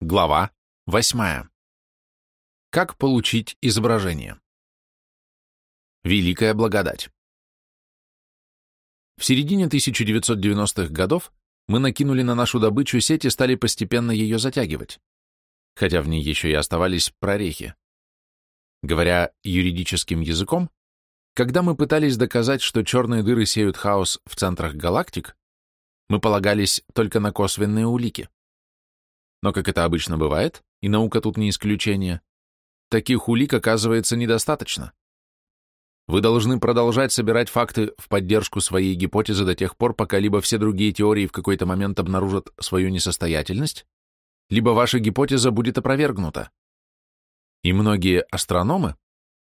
Глава 8. Как получить изображение? Великая благодать. В середине 1990-х годов мы накинули на нашу добычу сеть и стали постепенно ее затягивать, хотя в ней еще и оставались прорехи. Говоря юридическим языком, когда мы пытались доказать, что черные дыры сеют хаос в центрах галактик, мы полагались только на косвенные улики. Но, как это обычно бывает, и наука тут не исключение, таких улик оказывается недостаточно. Вы должны продолжать собирать факты в поддержку своей гипотезы до тех пор, пока либо все другие теории в какой-то момент обнаружат свою несостоятельность, либо ваша гипотеза будет опровергнута. И многие астрономы,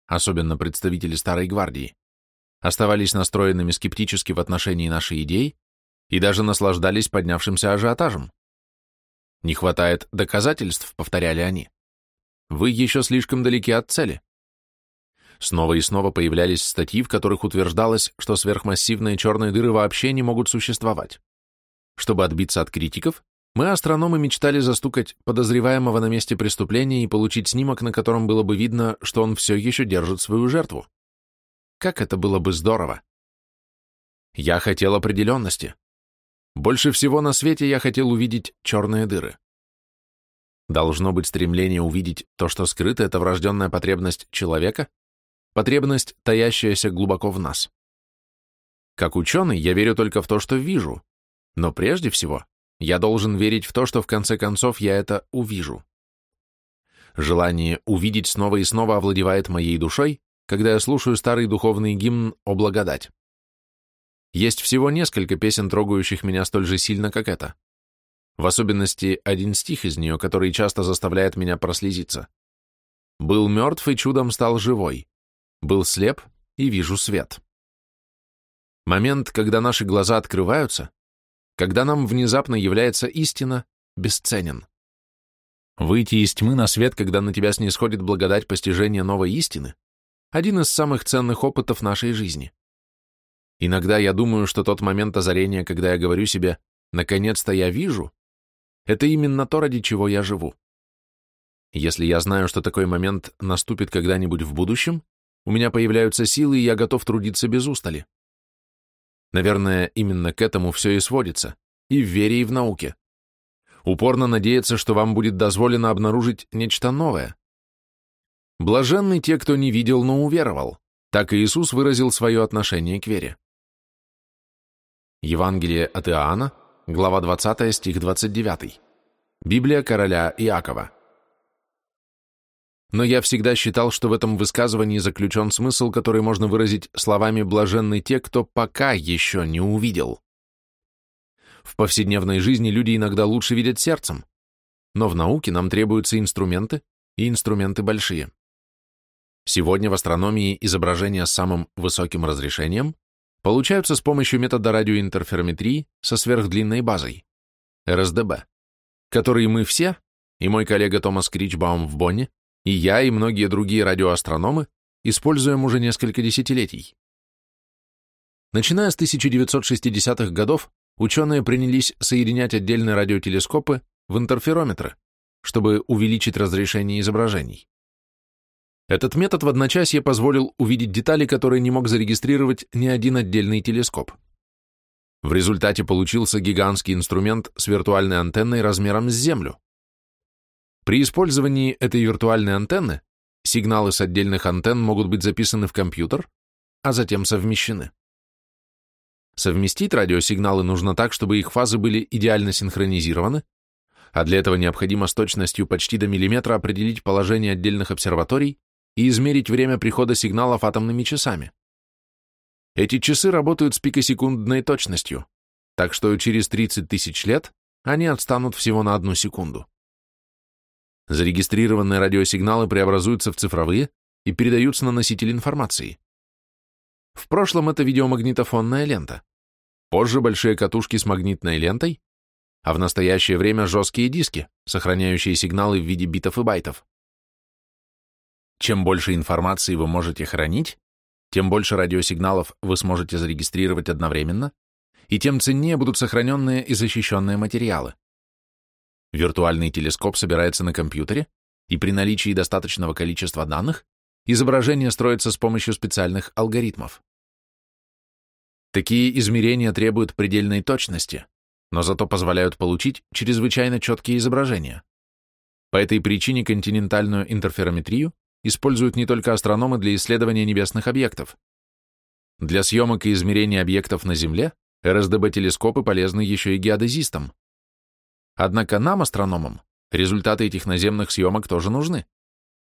особенно представители Старой Гвардии, оставались настроенными скептически в отношении нашей идеи и даже наслаждались поднявшимся ажиотажем. Не хватает доказательств, повторяли они. Вы еще слишком далеки от цели. Снова и снова появлялись статьи, в которых утверждалось, что сверхмассивные черные дыры вообще не могут существовать. Чтобы отбиться от критиков, мы, астрономы, мечтали застукать подозреваемого на месте преступления и получить снимок, на котором было бы видно, что он все еще держит свою жертву. Как это было бы здорово! Я хотел определенности. Больше всего на свете я хотел увидеть черные дыры. Должно быть стремление увидеть то, что скрыто, это врожденная потребность человека, потребность, таящаяся глубоко в нас. Как ученый, я верю только в то, что вижу, но прежде всего я должен верить в то, что в конце концов я это увижу. Желание увидеть снова и снова овладевает моей душой, когда я слушаю старый духовный гимн «О благодать». Есть всего несколько песен, трогающих меня столь же сильно, как это. В особенности один стих из нее, который часто заставляет меня прослезиться. «Был мертв и чудом стал живой. Был слеп и вижу свет». Момент, когда наши глаза открываются, когда нам внезапно является истина, бесценен. Выйти из тьмы на свет, когда на тебя снисходит благодать постижения новой истины, один из самых ценных опытов нашей жизни. Иногда я думаю, что тот момент озарения, когда я говорю себе «наконец-то я вижу», это именно то, ради чего я живу. Если я знаю, что такой момент наступит когда-нибудь в будущем, у меня появляются силы, и я готов трудиться без устали. Наверное, именно к этому все и сводится, и в вере, и в науке. Упорно надеяться, что вам будет дозволено обнаружить нечто новое. Блаженны те, кто не видел, но уверовал. Так Иисус выразил свое отношение к вере. Евангелие от Иоанна, глава 20, стих 29. Библия короля Иакова. Но я всегда считал, что в этом высказывании заключен смысл, который можно выразить словами «блаженны те, кто пока еще не увидел». В повседневной жизни люди иногда лучше видят сердцем, но в науке нам требуются инструменты, и инструменты большие. Сегодня в астрономии изображения с самым высоким разрешением получаются с помощью метода радиоинтерферометрии со сверхдлинной базой, РСДБ, который мы все, и мой коллега Томас Кричбаум в Бонне, и я, и многие другие радиоастрономы, используем уже несколько десятилетий. Начиная с 1960-х годов, ученые принялись соединять отдельные радиотелескопы в интерферометры, чтобы увеличить разрешение изображений. Этот метод в одночасье позволил увидеть детали, которые не мог зарегистрировать ни один отдельный телескоп. В результате получился гигантский инструмент с виртуальной антенной размером с Землю. При использовании этой виртуальной антенны сигналы с отдельных антенн могут быть записаны в компьютер, а затем совмещены. Совместить радиосигналы нужно так, чтобы их фазы были идеально синхронизированы, а для этого необходимо с точностью почти до миллиметра определить положение отдельных обсерваторий и измерить время прихода сигналов атомными часами. Эти часы работают с пикосекундной точностью, так что через 30 тысяч лет они отстанут всего на одну секунду. Зарегистрированные радиосигналы преобразуются в цифровые и передаются на носитель информации. В прошлом это видеомагнитофонная лента, позже большие катушки с магнитной лентой, а в настоящее время жесткие диски, сохраняющие сигналы в виде битов и байтов. Чем больше информации вы можете хранить, тем больше радиосигналов вы сможете зарегистрировать одновременно, и тем ценнее будут сохраненные и защищенные материалы. Виртуальный телескоп собирается на компьютере, и при наличии достаточного количества данных изображение строится с помощью специальных алгоритмов. Такие измерения требуют предельной точности, но зато позволяют получить чрезвычайно четкие изображения. По этой причине континентальную интерферометрию используют не только астрономы для исследования небесных объектов. Для съемок и измерения объектов на Земле РСДБ-телескопы полезны еще и геодезистам. Однако нам, астрономам, результаты этих наземных съемок тоже нужны,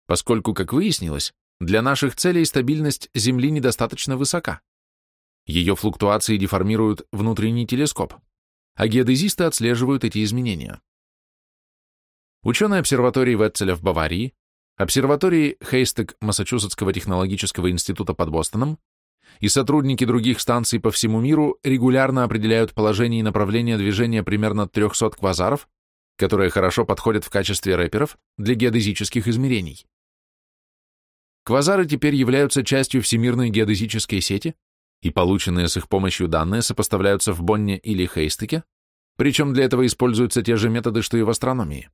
поскольку, как выяснилось, для наших целей стабильность Земли недостаточно высока. Ее флуктуации деформируют внутренний телескоп, а геодезисты отслеживают эти изменения. Ученые обсерватории Ветцеля в Баварии, обсерватории Хейстек Массачусетского технологического института под Бостоном и сотрудники других станций по всему миру регулярно определяют положение и направление движения примерно 300 квазаров, которые хорошо подходят в качестве рэперов для геодезических измерений. Квазары теперь являются частью всемирной геодезической сети, и полученные с их помощью данные сопоставляются в Бонне или Хейстеке, причем для этого используются те же методы, что и в астрономии.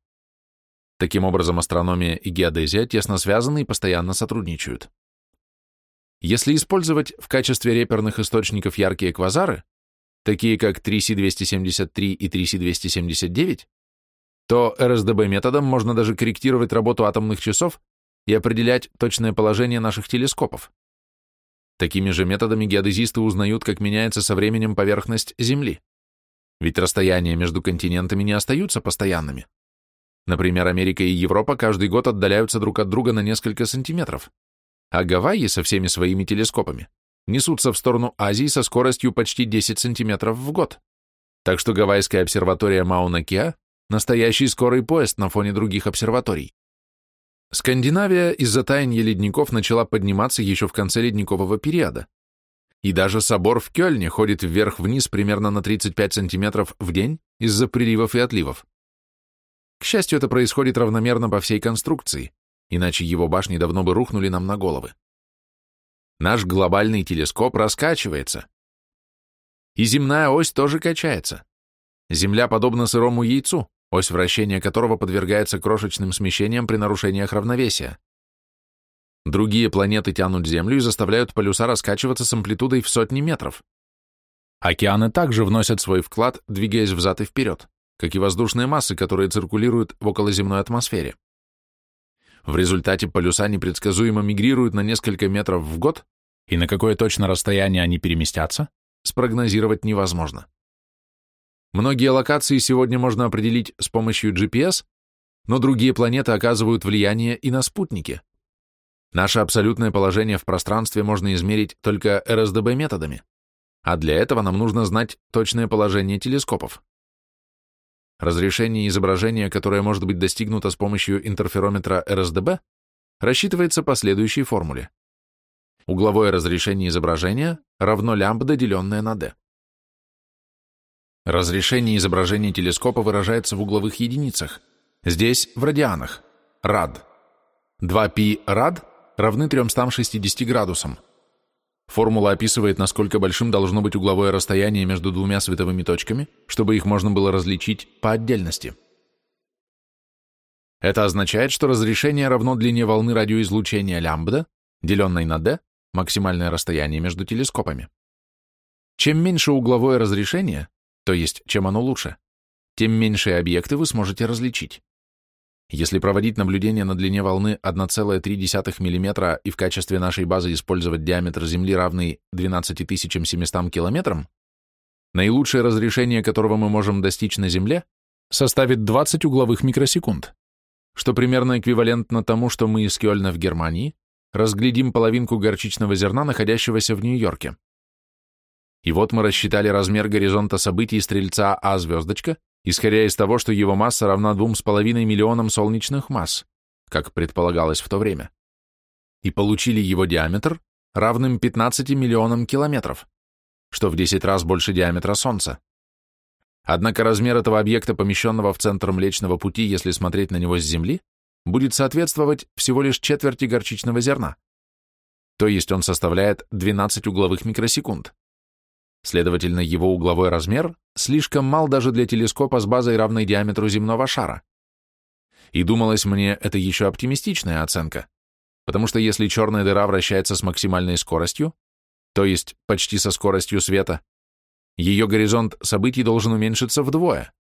Таким образом, астрономия и геодезия тесно связаны и постоянно сотрудничают. Если использовать в качестве реперных источников яркие квазары, такие как 3C273 и 3C279, то РСДБ методом можно даже корректировать работу атомных часов и определять точное положение наших телескопов. Такими же методами геодезисты узнают, как меняется со временем поверхность Земли. Ведь расстояния между континентами не остаются постоянными. Например, Америка и Европа каждый год отдаляются друг от друга на несколько сантиметров, а Гавайи со всеми своими телескопами несутся в сторону Азии со скоростью почти 10 сантиметров в год. Так что Гавайская обсерватория Мауна-Кеа – настоящий скорый поезд на фоне других обсерваторий. Скандинавия из-за таяния ледников начала подниматься еще в конце ледникового периода. И даже собор в Кёльне ходит вверх-вниз примерно на 35 сантиметров в день из-за приливов и отливов. К счастью, это происходит равномерно по всей конструкции, иначе его башни давно бы рухнули нам на головы. Наш глобальный телескоп раскачивается. И земная ось тоже качается. Земля подобна сырому яйцу, ось вращения которого подвергается крошечным смещениям при нарушениях равновесия. Другие планеты тянут Землю и заставляют полюса раскачиваться с амплитудой в сотни метров. Океаны также вносят свой вклад, двигаясь взад и вперед, как и воздушные массы, которые циркулируют в околоземной атмосфере. В результате полюса непредсказуемо мигрируют на несколько метров в год, и на какое точно расстояние они переместятся, спрогнозировать невозможно. Многие локации сегодня можно определить с помощью GPS, но другие планеты оказывают влияние и на спутники. Наше абсолютное положение в пространстве можно измерить только РСДБ-методами, а для этого нам нужно знать точное положение телескопов. Разрешение изображения, которое может быть достигнуто с помощью интерферометра РСДБ, рассчитывается по следующей формуле. Угловое разрешение изображения равно лямбда, деленное на d. Разрешение изображения телескопа выражается в угловых единицах. Здесь в радианах. Рад. 2π рад равны 360 градусам. Формула описывает, насколько большим должно быть угловое расстояние между двумя световыми точками, чтобы их можно было различить по отдельности. Это означает, что разрешение равно длине волны радиоизлучения лямбда, деленной на d, максимальное расстояние между телескопами. Чем меньше угловое разрешение, то есть чем оно лучше, тем меньшие объекты вы сможете различить. Если проводить наблюдение на длине волны 1,3 мм и в качестве нашей базы использовать диаметр Земли, равный 12700 км, наилучшее разрешение которого мы можем достичь на Земле, составит 20 угловых микросекунд, что примерно эквивалентно тому, что мы из Кёльна в Германии разглядим половинку горчичного зерна, находящегося в Нью-Йорке. И вот мы рассчитали размер горизонта событий стрельца А-звездочка, исходя из того, что его масса равна 2,5 миллионам солнечных масс, как предполагалось в то время, и получили его диаметр равным 15 миллионам километров, что в 10 раз больше диаметра Солнца. Однако размер этого объекта, помещенного в центр Млечного Пути, если смотреть на него с Земли, будет соответствовать всего лишь четверти горчичного зерна, то есть он составляет 12 угловых микросекунд. Следовательно, его угловой размер слишком мал даже для телескопа с базой, равной диаметру земного шара. И думалось мне, это еще оптимистичная оценка, потому что если черная дыра вращается с максимальной скоростью, то есть почти со скоростью света, ее горизонт событий должен уменьшиться вдвое.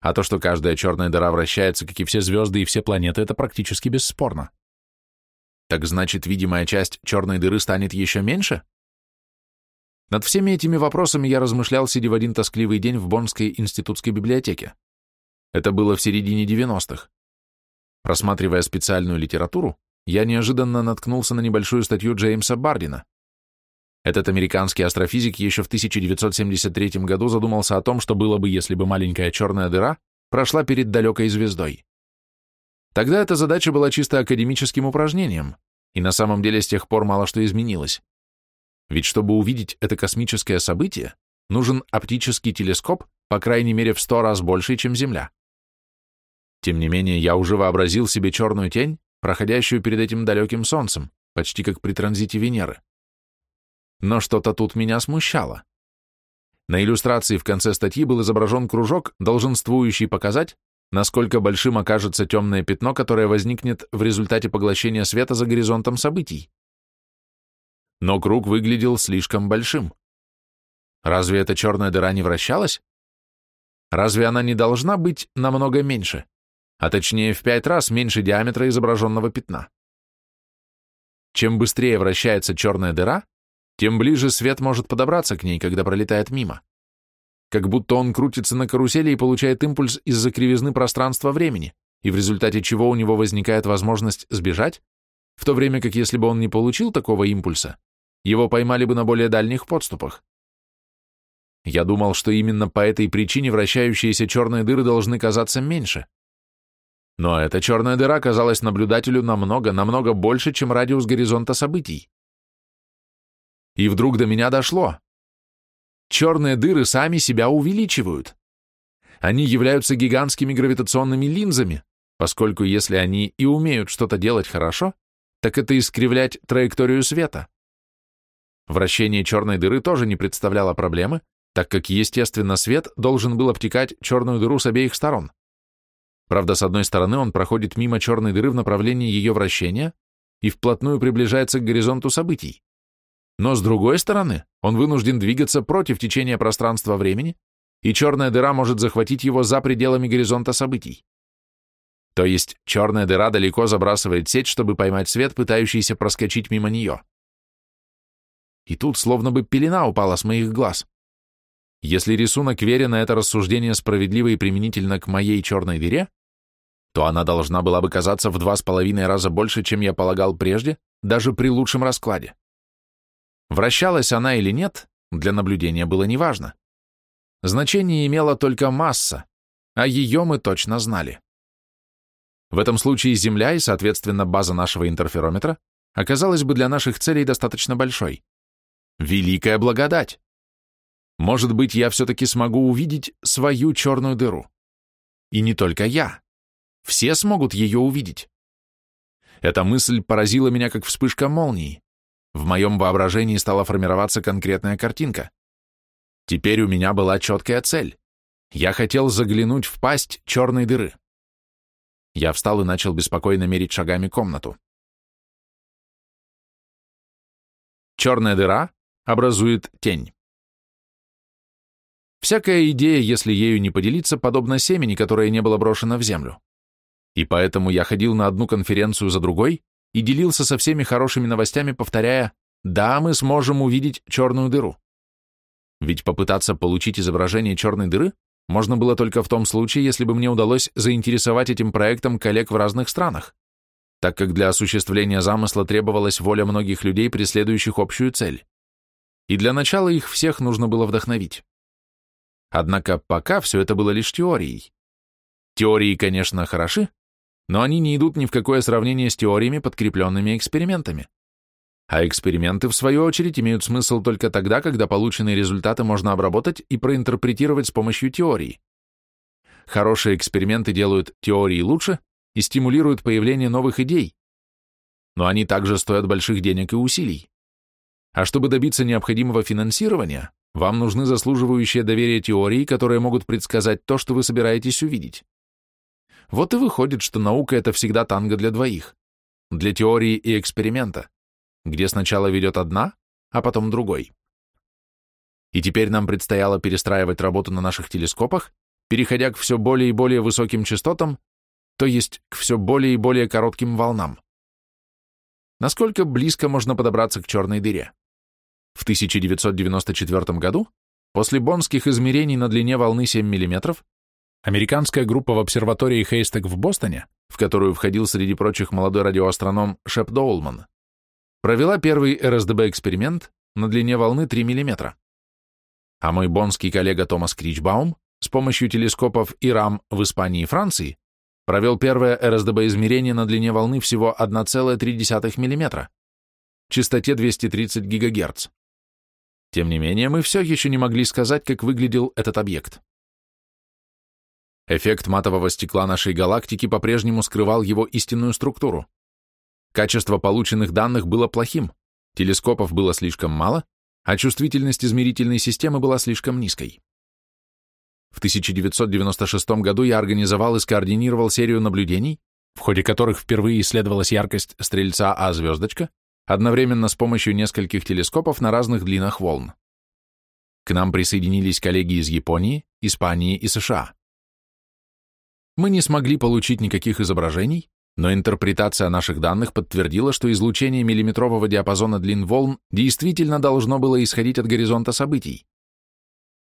А то, что каждая черная дыра вращается, как и все звезды и все планеты, это практически бесспорно. Так значит, видимая часть черной дыры станет еще меньше? Над всеми этими вопросами я размышлял, сидя в один тоскливый день в Боннской институтской библиотеке. Это было в середине 90-х. Просматривая специальную литературу, я неожиданно наткнулся на небольшую статью Джеймса Бардина. Этот американский астрофизик еще в 1973 году задумался о том, что было бы, если бы маленькая черная дыра прошла перед далекой звездой. Тогда эта задача была чисто академическим упражнением, и на самом деле с тех пор мало что изменилось. Ведь чтобы увидеть это космическое событие, нужен оптический телескоп, по крайней мере, в сто раз больше, чем Земля. Тем не менее, я уже вообразил себе черную тень, проходящую перед этим далеким Солнцем, почти как при транзите Венеры. Но что-то тут меня смущало. На иллюстрации в конце статьи был изображен кружок, долженствующий показать, насколько большим окажется темное пятно, которое возникнет в результате поглощения света за горизонтом событий но круг выглядел слишком большим. Разве эта черная дыра не вращалась? Разве она не должна быть намного меньше, а точнее в пять раз меньше диаметра изображенного пятна? Чем быстрее вращается черная дыра, тем ближе свет может подобраться к ней, когда пролетает мимо. Как будто он крутится на карусели и получает импульс из-за кривизны пространства-времени, и в результате чего у него возникает возможность сбежать, в то время как если бы он не получил такого импульса, его поймали бы на более дальних подступах. Я думал, что именно по этой причине вращающиеся черные дыры должны казаться меньше. Но эта черная дыра казалась наблюдателю намного, намного больше, чем радиус горизонта событий. И вдруг до меня дошло. Черные дыры сами себя увеличивают. Они являются гигантскими гравитационными линзами, поскольку если они и умеют что-то делать хорошо, так это искривлять траекторию света. Вращение черной дыры тоже не представляло проблемы, так как, естественно, свет должен был обтекать черную дыру с обеих сторон. Правда, с одной стороны он проходит мимо черной дыры в направлении ее вращения и вплотную приближается к горизонту событий. Но с другой стороны, он вынужден двигаться против течения пространства-времени, и черная дыра может захватить его за пределами горизонта событий. То есть черная дыра далеко забрасывает сеть, чтобы поймать свет, пытающийся проскочить мимо нее и тут словно бы пелена упала с моих глаз. Если рисунок верен, на это рассуждение справедливо и применительно к моей черной дыре, то она должна была бы казаться в два с половиной раза больше, чем я полагал прежде, даже при лучшем раскладе. Вращалась она или нет, для наблюдения было неважно. Значение имела только масса, а ее мы точно знали. В этом случае Земля и, соответственно, база нашего интерферометра оказалась бы для наших целей достаточно большой. Великая благодать! Может быть, я все-таки смогу увидеть свою черную дыру. И не только я. Все смогут ее увидеть. Эта мысль поразила меня, как вспышка молнии. В моем воображении стала формироваться конкретная картинка. Теперь у меня была четкая цель. Я хотел заглянуть в пасть черной дыры. Я встал и начал беспокойно мерить шагами комнату. Черная дыра образует тень. Всякая идея, если ею не поделиться, подобна семени, которое не было брошено в землю. И поэтому я ходил на одну конференцию за другой и делился со всеми хорошими новостями, повторяя «Да, мы сможем увидеть черную дыру». Ведь попытаться получить изображение черной дыры можно было только в том случае, если бы мне удалось заинтересовать этим проектом коллег в разных странах, так как для осуществления замысла требовалась воля многих людей, преследующих общую цель и для начала их всех нужно было вдохновить. Однако пока все это было лишь теорией. Теории, конечно, хороши, но они не идут ни в какое сравнение с теориями, подкрепленными экспериментами. А эксперименты, в свою очередь, имеют смысл только тогда, когда полученные результаты можно обработать и проинтерпретировать с помощью теории. Хорошие эксперименты делают теории лучше и стимулируют появление новых идей, но они также стоят больших денег и усилий. А чтобы добиться необходимого финансирования, вам нужны заслуживающие доверия теории, которые могут предсказать то, что вы собираетесь увидеть. Вот и выходит, что наука — это всегда танго для двоих, для теории и эксперимента, где сначала ведет одна, а потом другой. И теперь нам предстояло перестраивать работу на наших телескопах, переходя к все более и более высоким частотам, то есть к все более и более коротким волнам. Насколько близко можно подобраться к черной дыре? В 1994 году, после бонских измерений на длине волны 7 мм, американская группа в обсерватории Хейстек в Бостоне, в которую входил среди прочих молодой радиоастроном Шеп Доулман, провела первый РСДБ-эксперимент на длине волны 3 мм. А мой бонский коллега Томас Кричбаум с помощью телескопов ИРАМ в Испании и Франции провел первое РСДБ-измерение на длине волны всего 1,3 мм, частоте 230 ГГц. Тем не менее, мы все еще не могли сказать, как выглядел этот объект. Эффект матового стекла нашей галактики по-прежнему скрывал его истинную структуру. Качество полученных данных было плохим, телескопов было слишком мало, а чувствительность измерительной системы была слишком низкой. В 1996 году я организовал и скоординировал серию наблюдений, в ходе которых впервые исследовалась яркость стрельца А-звездочка, одновременно с помощью нескольких телескопов на разных длинах волн. К нам присоединились коллеги из Японии, Испании и США. Мы не смогли получить никаких изображений, но интерпретация наших данных подтвердила, что излучение миллиметрового диапазона длин волн действительно должно было исходить от горизонта событий.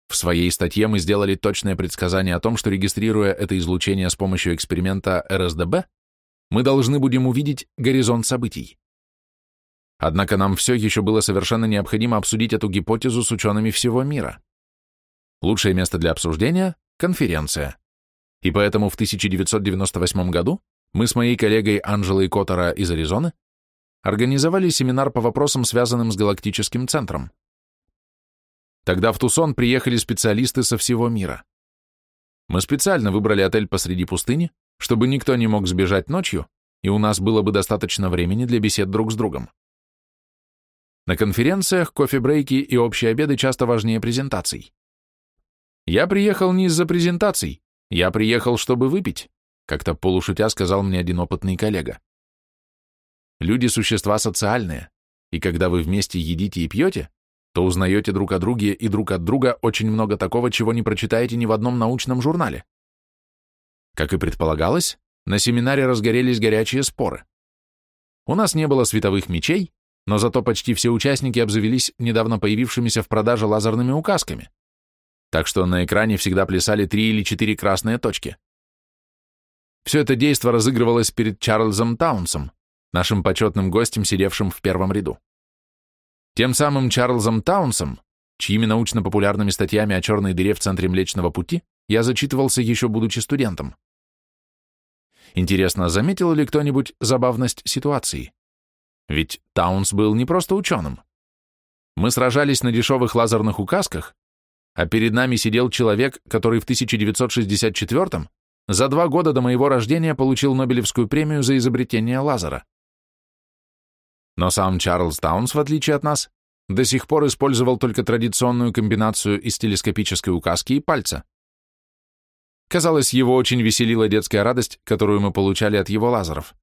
В своей статье мы сделали точное предсказание о том, что регистрируя это излучение с помощью эксперимента РСДБ, мы должны будем увидеть горизонт событий. Однако нам все еще было совершенно необходимо обсудить эту гипотезу с учеными всего мира. Лучшее место для обсуждения – конференция. И поэтому в 1998 году мы с моей коллегой Анжелой Коттера из Аризоны организовали семинар по вопросам, связанным с галактическим центром. Тогда в Тусон приехали специалисты со всего мира. Мы специально выбрали отель посреди пустыни, чтобы никто не мог сбежать ночью, и у нас было бы достаточно времени для бесед друг с другом. На конференциях кофе-брейки и общие обеды часто важнее презентаций. Я приехал не из-за презентаций, я приехал, чтобы выпить, как-то полушутя сказал мне один опытный коллега. Люди – существа социальные, и когда вы вместе едите и пьете, то узнаете друг о друге и друг от друга очень много такого, чего не прочитаете ни в одном научном журнале. Как и предполагалось, на семинаре разгорелись горячие споры. У нас не было световых мечей, но зато почти все участники обзавелись недавно появившимися в продаже лазерными указками, так что на экране всегда плясали три или четыре красные точки. Все это действо разыгрывалось перед Чарльзом Таунсом, нашим почетным гостем, сидевшим в первом ряду. Тем самым Чарльзом Таунсом, чьими научно-популярными статьями о черной дыре в центре Млечного Пути я зачитывался еще будучи студентом. Интересно, заметил ли кто-нибудь забавность ситуации? Ведь Таунс был не просто ученым. Мы сражались на дешевых лазерных указках, а перед нами сидел человек, который в 1964 за два года до моего рождения получил Нобелевскую премию за изобретение лазера. Но сам Чарльз Таунс, в отличие от нас, до сих пор использовал только традиционную комбинацию из телескопической указки и пальца. Казалось, его очень веселила детская радость, которую мы получали от его лазеров.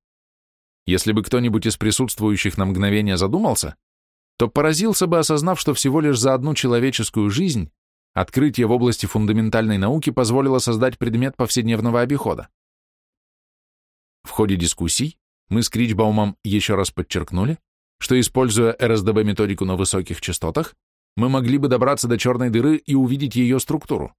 Если бы кто-нибудь из присутствующих на мгновение задумался, то поразился бы, осознав, что всего лишь за одну человеческую жизнь открытие в области фундаментальной науки позволило создать предмет повседневного обихода. В ходе дискуссий мы с Кричбаумом еще раз подчеркнули, что, используя РСДБ-методику на высоких частотах, мы могли бы добраться до черной дыры и увидеть ее структуру.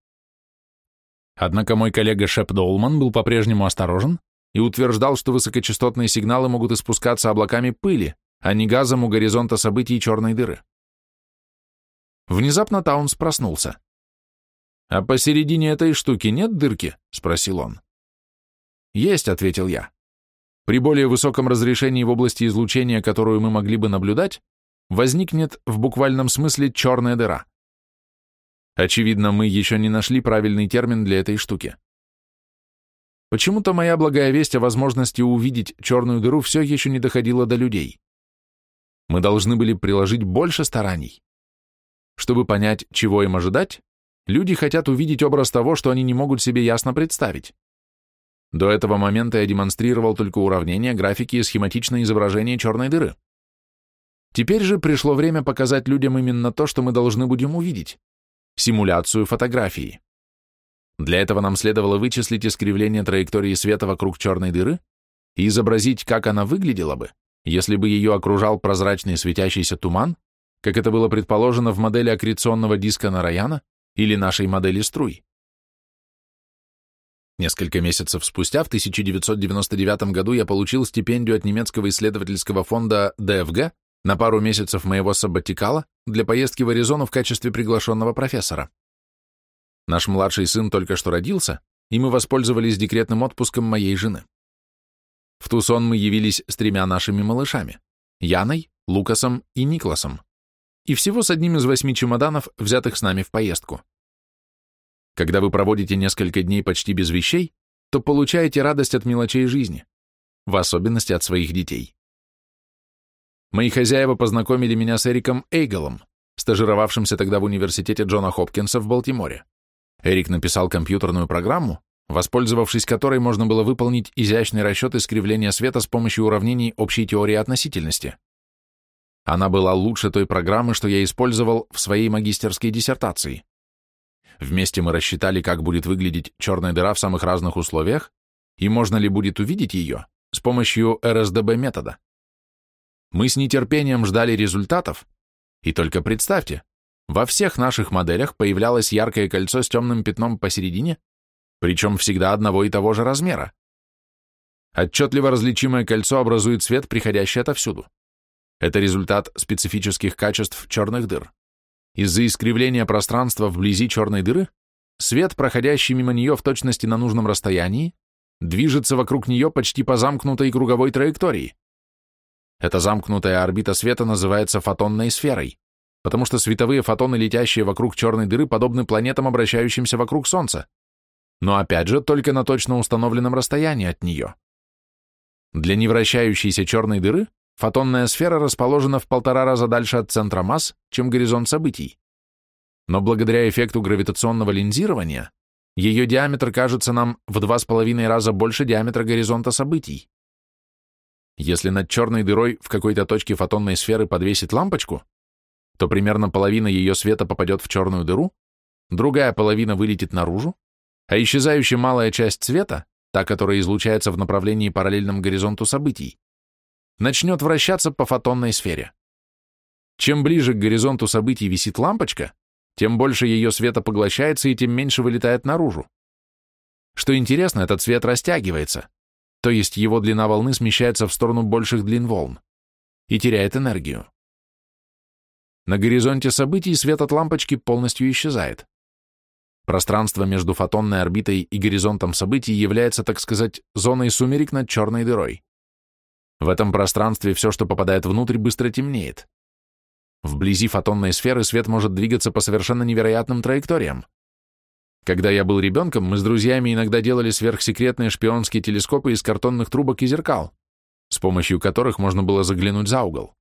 Однако мой коллега Шеп Долман был по-прежнему осторожен и утверждал, что высокочастотные сигналы могут испускаться облаками пыли, а не газом у горизонта событий черной дыры. Внезапно Таунс проснулся. «А посередине этой штуки нет дырки?» — спросил он. «Есть», — ответил я. «При более высоком разрешении в области излучения, которую мы могли бы наблюдать, возникнет в буквальном смысле черная дыра. Очевидно, мы еще не нашли правильный термин для этой штуки. Почему-то моя благая весть о возможности увидеть черную дыру все еще не доходила до людей. Мы должны были приложить больше стараний. Чтобы понять, чего им ожидать, люди хотят увидеть образ того, что они не могут себе ясно представить. До этого момента я демонстрировал только уравнения, графики и схематичное изображение черной дыры. Теперь же пришло время показать людям именно то, что мы должны будем увидеть – симуляцию фотографии. Для этого нам следовало вычислить искривление траектории света вокруг черной дыры и изобразить, как она выглядела бы, если бы ее окружал прозрачный светящийся туман, как это было предположено в модели аккреционного диска Нараяна или нашей модели струй. Несколько месяцев спустя, в 1999 году, я получил стипендию от немецкого исследовательского фонда ДФГ на пару месяцев моего саббатикала для поездки в Аризону в качестве приглашенного профессора. Наш младший сын только что родился, и мы воспользовались декретным отпуском моей жены. В Тусон мы явились с тремя нашими малышами – Яной, Лукасом и Никласом, и всего с одним из восьми чемоданов, взятых с нами в поездку. Когда вы проводите несколько дней почти без вещей, то получаете радость от мелочей жизни, в особенности от своих детей. Мои хозяева познакомили меня с Эриком Эйголом, стажировавшимся тогда в университете Джона Хопкинса в Балтиморе. Эрик написал компьютерную программу, воспользовавшись которой можно было выполнить изящный расчет искривления света с помощью уравнений общей теории относительности. Она была лучше той программы, что я использовал в своей магистерской диссертации. Вместе мы рассчитали, как будет выглядеть черная дыра в самых разных условиях и можно ли будет увидеть ее с помощью РСДБ метода. Мы с нетерпением ждали результатов, и только представьте, во всех наших моделях появлялось яркое кольцо с темным пятном посередине, причем всегда одного и того же размера. Отчетливо различимое кольцо образует свет, приходящий отовсюду. Это результат специфических качеств черных дыр. Из-за искривления пространства вблизи черной дыры свет, проходящий мимо нее в точности на нужном расстоянии, движется вокруг нее почти по замкнутой круговой траектории. Эта замкнутая орбита света называется фотонной сферой, потому что световые фотоны, летящие вокруг черной дыры, подобны планетам, обращающимся вокруг Солнца, но опять же только на точно установленном расстоянии от нее. Для невращающейся черной дыры фотонная сфера расположена в полтора раза дальше от центра масс, чем горизонт событий. Но благодаря эффекту гравитационного линзирования ее диаметр кажется нам в два с половиной раза больше диаметра горизонта событий. Если над черной дырой в какой-то точке фотонной сферы подвесить лампочку, то примерно половина ее света попадет в черную дыру, другая половина вылетит наружу, а исчезающая малая часть света, та, которая излучается в направлении параллельном горизонту событий, начнет вращаться по фотонной сфере. Чем ближе к горизонту событий висит лампочка, тем больше ее света поглощается и тем меньше вылетает наружу. Что интересно, этот свет растягивается, то есть его длина волны смещается в сторону больших длин волн и теряет энергию. На горизонте событий свет от лампочки полностью исчезает. Пространство между фотонной орбитой и горизонтом событий является, так сказать, зоной сумерек над черной дырой. В этом пространстве все, что попадает внутрь, быстро темнеет. Вблизи фотонной сферы свет может двигаться по совершенно невероятным траекториям. Когда я был ребенком, мы с друзьями иногда делали сверхсекретные шпионские телескопы из картонных трубок и зеркал, с помощью которых можно было заглянуть за угол.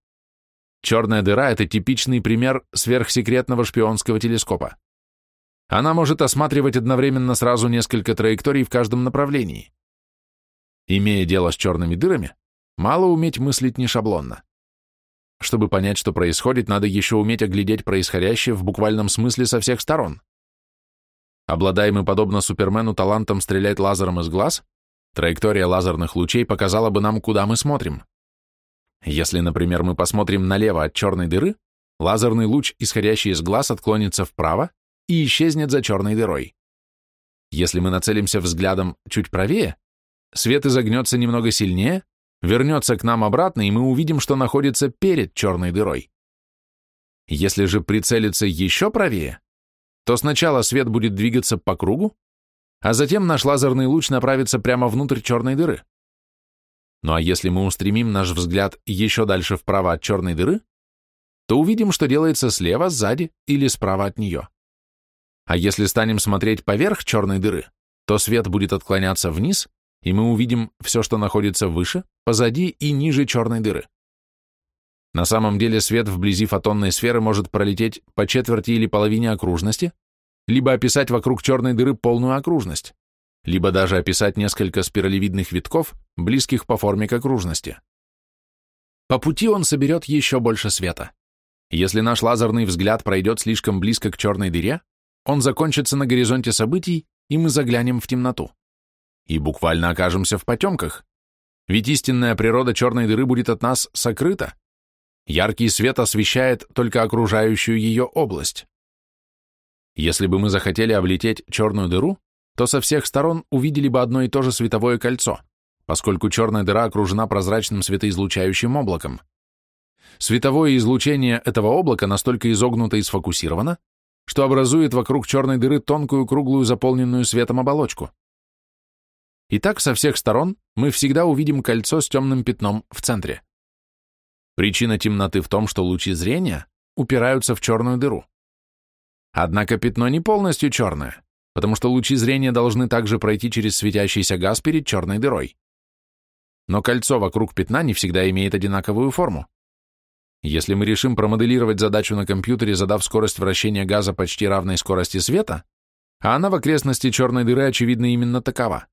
Черная дыра — это типичный пример сверхсекретного шпионского телескопа. Она может осматривать одновременно сразу несколько траекторий в каждом направлении. Имея дело с черными дырами, мало уметь мыслить не шаблонно. Чтобы понять, что происходит, надо еще уметь оглядеть происходящее в буквальном смысле со всех сторон. Обладаем мы, подобно Супермену, талантом стрелять лазером из глаз, траектория лазерных лучей показала бы нам, куда мы смотрим. Если, например, мы посмотрим налево от черной дыры, лазерный луч, исходящий из глаз, отклонится вправо и исчезнет за черной дырой. Если мы нацелимся взглядом чуть правее, свет изогнется немного сильнее, вернется к нам обратно, и мы увидим, что находится перед черной дырой. Если же прицелиться еще правее, то сначала свет будет двигаться по кругу, а затем наш лазерный луч направится прямо внутрь черной дыры. Ну а если мы устремим наш взгляд еще дальше вправо от черной дыры, то увидим, что делается слева, сзади или справа от нее. А если станем смотреть поверх черной дыры, то свет будет отклоняться вниз, и мы увидим все, что находится выше, позади и ниже черной дыры. На самом деле свет вблизи фотонной сферы может пролететь по четверти или половине окружности, либо описать вокруг черной дыры полную окружность, либо даже описать несколько спиралевидных витков, близких по форме к окружности. По пути он соберет еще больше света. Если наш лазерный взгляд пройдет слишком близко к черной дыре, он закончится на горизонте событий, и мы заглянем в темноту. И буквально окажемся в потемках. Ведь истинная природа черной дыры будет от нас сокрыта. Яркий свет освещает только окружающую ее область. Если бы мы захотели облететь черную дыру, то со всех сторон увидели бы одно и то же световое кольцо, поскольку черная дыра окружена прозрачным светоизлучающим облаком. Световое излучение этого облака настолько изогнуто и сфокусировано, что образует вокруг черной дыры тонкую круглую заполненную светом оболочку. Итак, со всех сторон мы всегда увидим кольцо с темным пятном в центре. Причина темноты в том, что лучи зрения упираются в черную дыру. Однако пятно не полностью черное, потому что лучи зрения должны также пройти через светящийся газ перед черной дырой. Но кольцо вокруг пятна не всегда имеет одинаковую форму. Если мы решим промоделировать задачу на компьютере, задав скорость вращения газа почти равной скорости света, а она в окрестности черной дыры очевидно именно такова,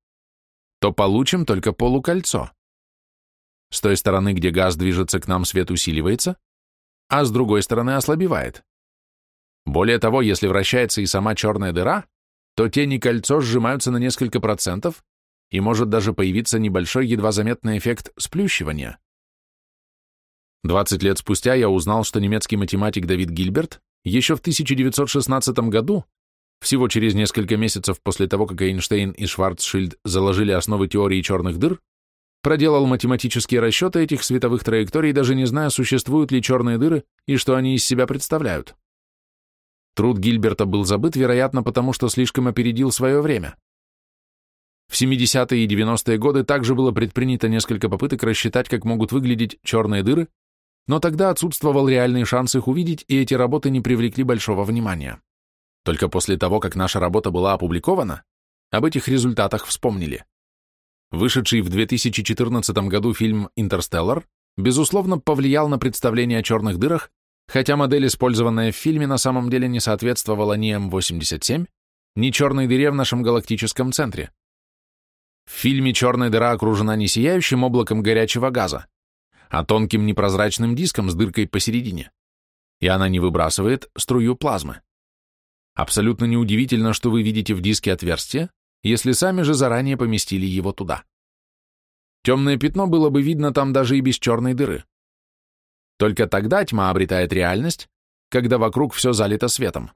то получим только полукольцо. С той стороны, где газ движется к нам, свет усиливается, а с другой стороны ослабевает. Более того, если вращается и сама черная дыра, то тени кольцо сжимаются на несколько процентов, и может даже появиться небольшой едва заметный эффект сплющивания. 20 лет спустя я узнал, что немецкий математик Давид Гильберт еще в 1916 году, всего через несколько месяцев после того, как Эйнштейн и Шварцшильд заложили основы теории черных дыр, проделал математические расчеты этих световых траекторий, даже не зная, существуют ли черные дыры и что они из себя представляют. Труд Гильберта был забыт, вероятно, потому что слишком опередил свое время. В 70-е и 90-е годы также было предпринято несколько попыток рассчитать, как могут выглядеть черные дыры, но тогда отсутствовал реальный шанс их увидеть, и эти работы не привлекли большого внимания. Только после того, как наша работа была опубликована, об этих результатах вспомнили. Вышедший в 2014 году фильм «Интерстеллар» безусловно повлиял на представление о черных дырах хотя модель, использованная в фильме, на самом деле не соответствовала ни М87, ни черной дыре в нашем галактическом центре. В фильме черная дыра окружена не сияющим облаком горячего газа, а тонким непрозрачным диском с дыркой посередине, и она не выбрасывает струю плазмы. Абсолютно неудивительно, что вы видите в диске отверстие, если сами же заранее поместили его туда. Темное пятно было бы видно там даже и без черной дыры. Только тогда тьма обретает реальность, когда вокруг все залито светом.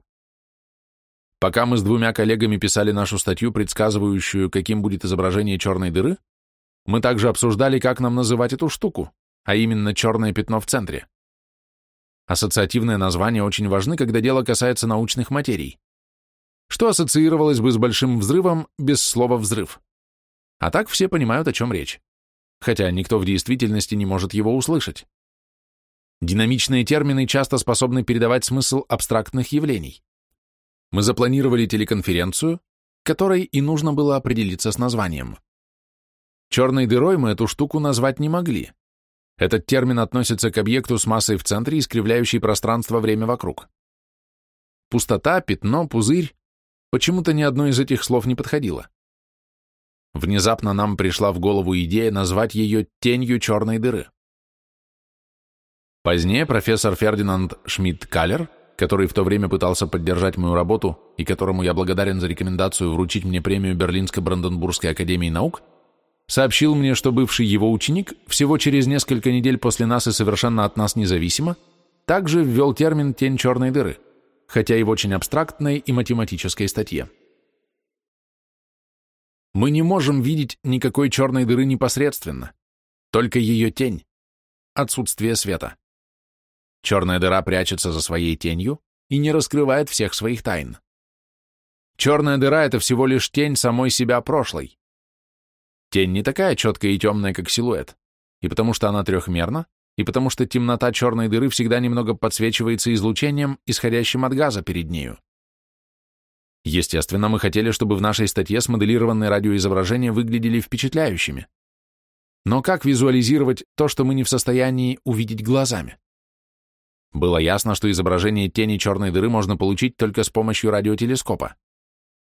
Пока мы с двумя коллегами писали нашу статью, предсказывающую, каким будет изображение черной дыры, мы также обсуждали, как нам называть эту штуку, а именно черное пятно в центре. Ассоциативные названия очень важны, когда дело касается научных материй. Что ассоциировалось бы с большим взрывом без слова «взрыв»? А так все понимают, о чем речь. Хотя никто в действительности не может его услышать. Динамичные термины часто способны передавать смысл абстрактных явлений. Мы запланировали телеконференцию, которой и нужно было определиться с названием. Черной дырой мы эту штуку назвать не могли. Этот термин относится к объекту с массой в центре, искривляющей пространство-время вокруг. Пустота, пятно, пузырь. Почему-то ни одно из этих слов не подходило. Внезапно нам пришла в голову идея назвать ее тенью черной дыры. Позднее профессор Фердинанд Шмидт-Каллер, который в то время пытался поддержать мою работу и которому я благодарен за рекомендацию вручить мне премию Берлинской Бранденбургской академии наук, сообщил мне, что бывший его ученик всего через несколько недель после нас и совершенно от нас независимо также ввел термин «тень черной дыры», хотя и в очень абстрактной и математической статье. Мы не можем видеть никакой черной дыры непосредственно, только ее тень, отсутствие света. Черная дыра прячется за своей тенью и не раскрывает всех своих тайн. Черная дыра — это всего лишь тень самой себя прошлой. Тень не такая четкая и темная, как силуэт, и потому что она трехмерна, и потому что темнота черной дыры всегда немного подсвечивается излучением, исходящим от газа перед нею. Естественно, мы хотели, чтобы в нашей статье смоделированные радиоизображения выглядели впечатляющими. Но как визуализировать то, что мы не в состоянии увидеть глазами? Было ясно, что изображение тени черной дыры можно получить только с помощью радиотелескопа.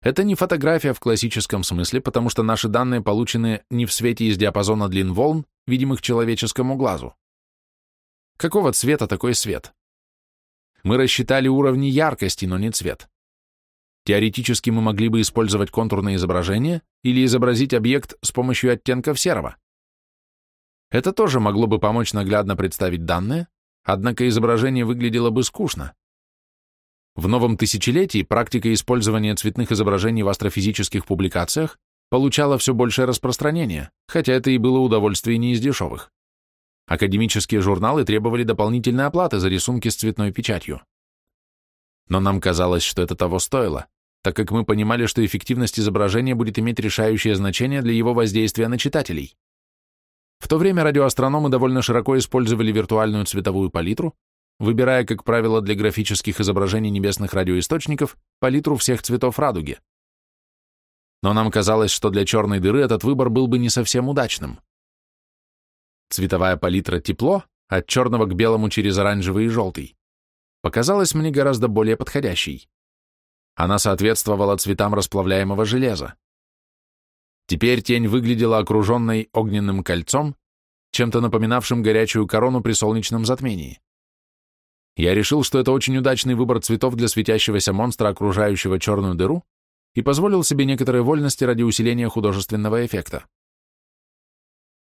Это не фотография в классическом смысле, потому что наши данные получены не в свете из диапазона длин волн, видимых человеческому глазу. Какого цвета такой свет? Мы рассчитали уровни яркости, но не цвет. Теоретически мы могли бы использовать контурное изображение или изобразить объект с помощью оттенков серого. Это тоже могло бы помочь наглядно представить данные, однако изображение выглядело бы скучно. В новом тысячелетии практика использования цветных изображений в астрофизических публикациях получала все большее распространение, хотя это и было удовольствие не из дешевых. Академические журналы требовали дополнительной оплаты за рисунки с цветной печатью. Но нам казалось, что это того стоило, так как мы понимали, что эффективность изображения будет иметь решающее значение для его воздействия на читателей. В то время радиоастрономы довольно широко использовали виртуальную цветовую палитру, выбирая, как правило, для графических изображений небесных радиоисточников палитру всех цветов радуги. Но нам казалось, что для черной дыры этот выбор был бы не совсем удачным. Цветовая палитра тепло, от черного к белому через оранжевый и желтый, показалась мне гораздо более подходящей. Она соответствовала цветам расплавляемого железа. Теперь тень выглядела окруженной огненным кольцом, чем-то напоминавшим горячую корону при солнечном затмении. Я решил, что это очень удачный выбор цветов для светящегося монстра, окружающего черную дыру, и позволил себе некоторые вольности ради усиления художественного эффекта.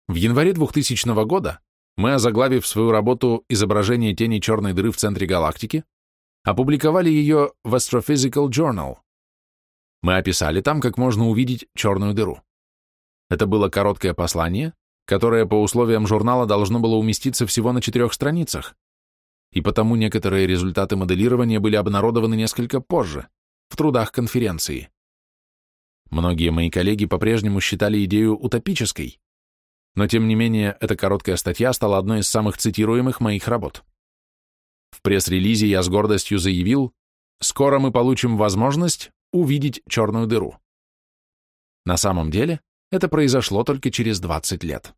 В январе 2000 года мы, озаглавив свою работу «Изображение тени черной дыры в центре галактики», опубликовали ее в Astrophysical Journal. Мы описали там, как можно увидеть черную дыру. Это было короткое послание, которое по условиям журнала должно было уместиться всего на четырех страницах, и потому некоторые результаты моделирования были обнародованы несколько позже, в трудах конференции. Многие мои коллеги по-прежнему считали идею утопической, но тем не менее эта короткая статья стала одной из самых цитируемых моих работ. В пресс-релизе я с гордостью заявил, скоро мы получим возможность увидеть черную дыру. На самом деле это произошло только через 20 лет.